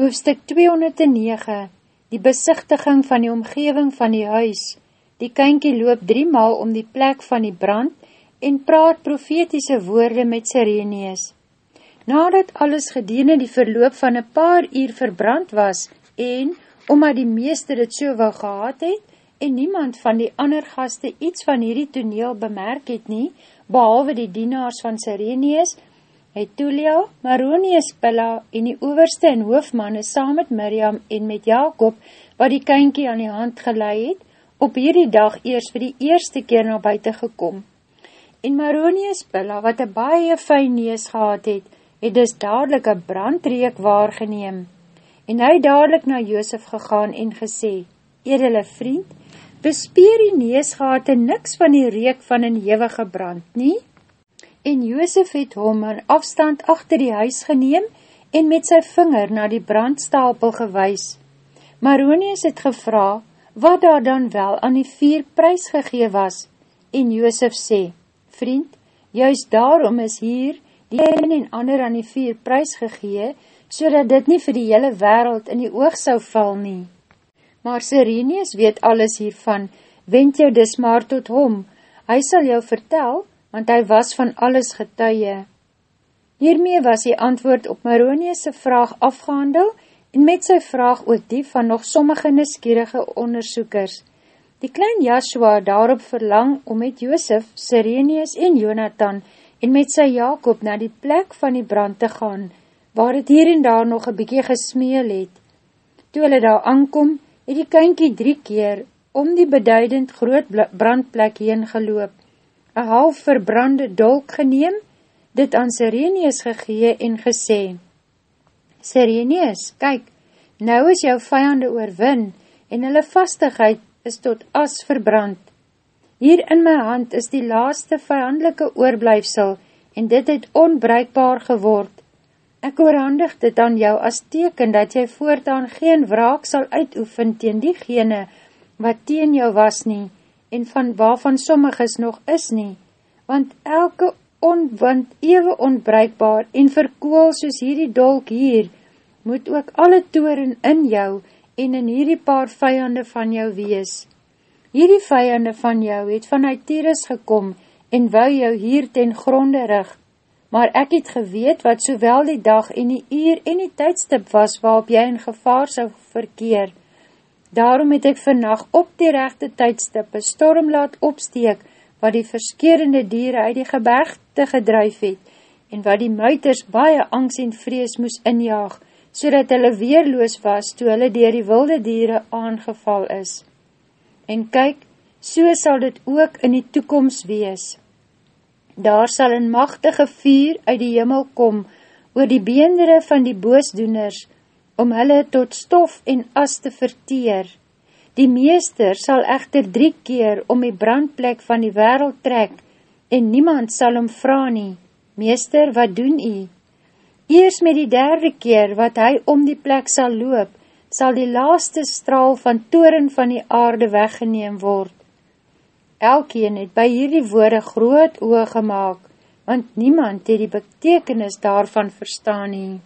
Hoofstuk 209 Die besichtiging van die omgeving van die huis Die kynkie loop drie maal om die plek van die brand en praat profetiese woorde met Sireneus. Nadat alles gedene die verloop van een paar uur verbrand was en, omdat die meester het so wel gehad het, en niemand van die ander gaste iets van hierdie toneel bemerk het nie, behalwe die dienaars van Sireneus, het Tulia, Maronius Pilla en die overste en hoofmanne saam met Miriam en met Jacob, wat die kynkie aan die hand geleid het, op hierdie dag eers vir die eerste keer na buiten gekom. En Maronius Pilla, wat een baie fijn nees gehad het, het dus dadelijk een brandreek waargeneem. En hy dadelijk na Joosef gegaan en gesê, Edele vriend, bespeer die nees gehad en niks van die reek van een hewige brand, nie? En Joosef het hom aan afstand achter die huis geneem en met sy vinger na die brandstapel gewys. Maronius het gevra, wat daar dan wel aan die vier prijs gegee was, en Joosef sê, Vriend, juist daarom is hier die een en ander aan die vier prijs gegee, so dit nie vir die hele wereld in die oog sou val nie. Maar Sirenius weet alles hiervan, wend jou dis maar tot hom, hy sal jou vertel, want hy was van alles getuie. Hiermee was die antwoord op Maronius' vraag afgehandel en met sy vraag ook die van nog sommige neskierige onderzoekers. Die klein Joshua daarop verlang om met Joosef, Sirenius en Jonathan en met sy Jacob na die plek van die brand te gaan, waar het hier en daar nog een bykie gesmeel het. Toe hulle daar aankom, het die kynkie drie keer om die beduidend groot brandplek heen geloop een half verbrande dolk geneem, dit aan Sirenius gegee en gesê, Sirenius, kyk, nou is jou vijande oorwin, en hulle vastigheid is tot as verbrand. Hier in my hand is die laaste vijandelike oorblijfsel, en dit het onbruikbaar geword. Ek oorhandig dit aan jou as teken, dat jy voortaan geen wraak sal uitoefen teen diegene, wat teen jou was nie, en van waarvan sommiges nog is nie, want elke onwind ewe onbruikbaar en verkool soos hierdie dolk hier, moet ook alle toren in jou en in hierdie paar vijande van jou wees. Hierdie vijande van jou het vanuit Tyrus gekom en wou jou hier ten gronde rig, maar ek het geweet wat sowel die dag en die uur en die tydstip was waarop jy in gevaar sou verkeer, Daarom het ek vannacht op die rechte tydstip een storm laat opsteek, wat die verskerende dieren uit die gebergte gedruif het, en wat die muiters baie angst en vrees moes injaag, so dat hulle weerloos was, toe hulle dier die wilde dieren aangeval is. En kyk, so sal dit ook in die toekomst wees. Daar sal een machtige vuur uit die jimmel kom, oor die beendere van die boosdoeners, om hulle tot stof en as te verteer. Die meester sal echter drie keer om die brandplek van die wereld trek, en niemand sal om vraag nie, Meester, wat doen u? Eers met die derde keer wat hy om die plek sal loop, sal die laaste straal van toren van die aarde weggeneem word. Elkeen het by hierdie woorde groot oog gemaakt, want niemand het die betekenis daarvan verstaan nie.